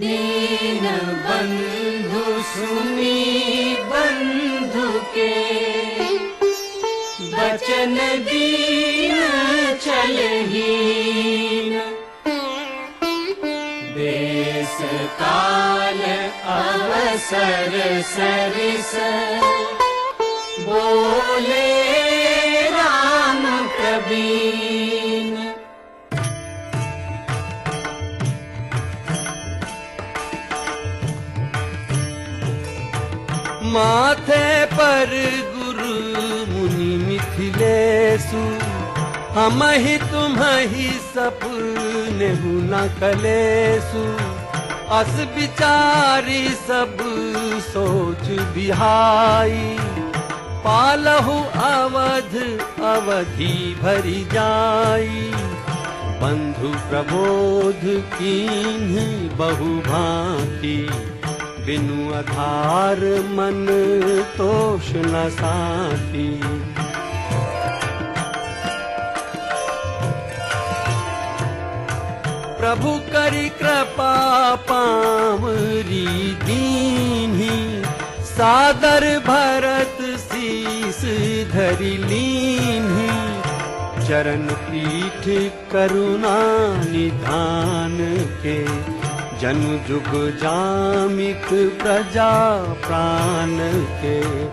दीन बंधु सुनी बंधु के बचन दीन चलहीन। देश काल अवसर सरिस। बोले राम प्रवीण माथे पर गुरु मुनि मिथिलेसु हम ही तुम ही सपने न कलेसु अस विचारी सब सोच बिहाई पालहु अवध अवधि भरी जाई। बंधु प्रबोध कीन्ह बहु भांति बिनु आधार मन तोष न साथी। प्रभु करी कृपा पावरी दीन्ही सादर भरत शीस धरि चरण पीठ करुणा निधान के जन जुग जामिक प्रजा प्राण के।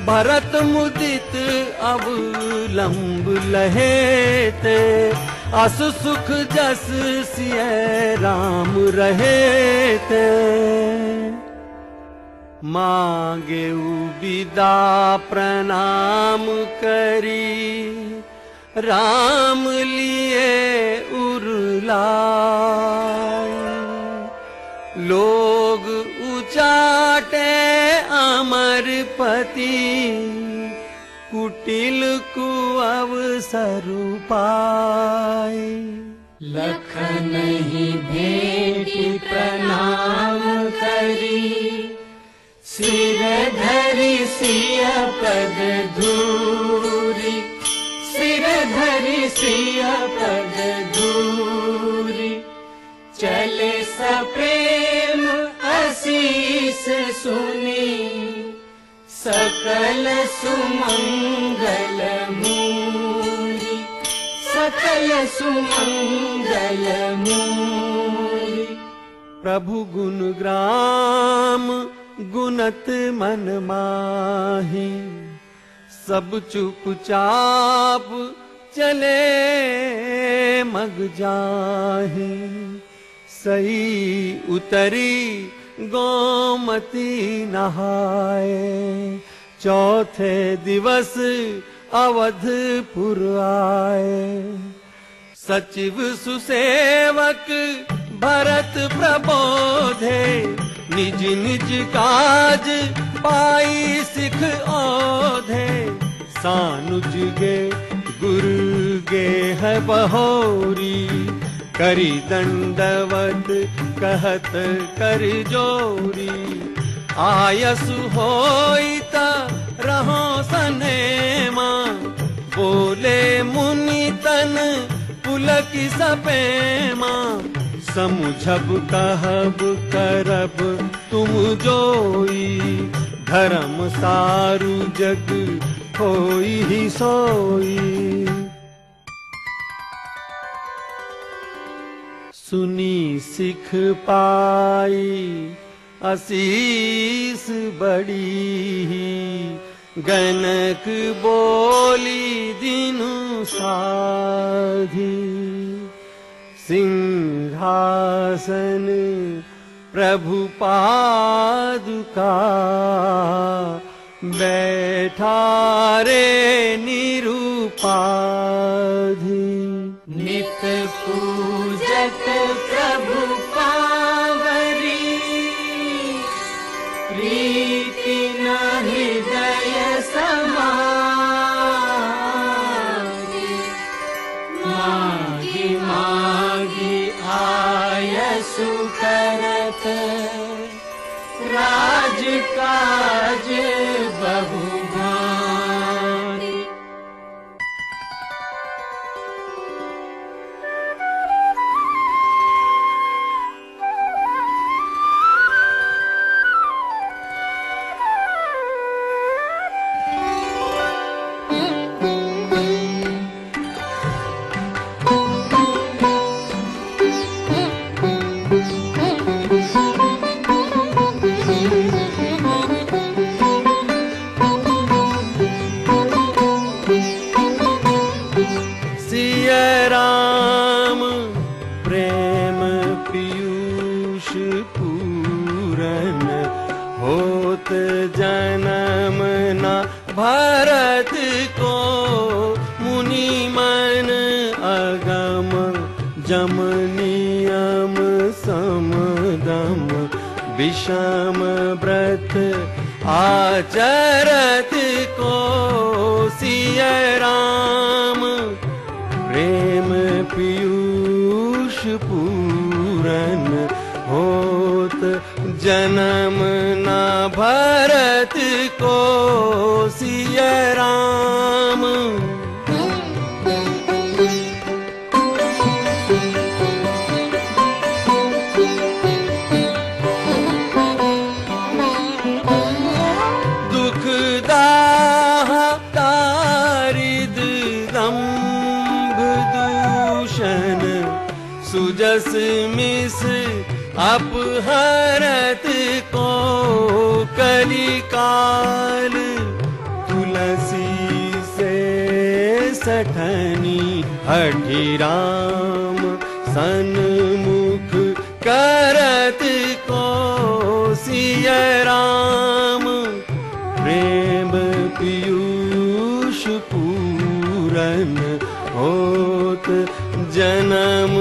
भरत मुदित अवलंब लहेते। असु सुख जस सिय राम रहेते। मांगे विदा प्रणाम करी। राम लिए उरला। लोग उचाटे अमर पति कुटिल को अवसर पाए लखन ही भेटी प्रणाम करी। सिर धरि सिय पद धूरी। सिर धरि सिय पद धूरी। चले सप्रेम सकल सुमंगल मूरी सकल सुमंगल मूरी प्रभु गुण ग्राम गुणत मन माही सब चुपचाप चले मग जाही। सही उतरी गोमती नहाए। चौथे दिवस अवधपुर आए सचिव सुसेवक भरत प्रबोधे, निज निज काज पाई सिख ओधे। सानुज गे, गुरु गे है बहोरी करी दंडवत, कहत कर जोरी। आयसु होइता, रहो सने माँ बोले मुनि तन, पुलक सपे माँ समुझब कहब, करब तुम जोई। धर्म सारु जग होई ही सोई। सुनी सिख पाई आशीष बड़ी गनक बोली दिनु साधी। सिंहासन प्रभु पादुका बैठा रे निरूपाधि नित पूजत प्रभु जन्म भरत को मुनि मन अगम जम नियम समदम विषम व्रत आचरत को सिय राम प्रेम पीयूष पूरन जन्म ना भरत को सिय राम। दुख दाह दारिद दम्भ दूषण सुजस मिस अपहरत को कलिकाल तुलसी से सठनी हठि राम सन्मुख करत को सिय राम जन्म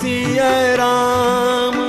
सिय राम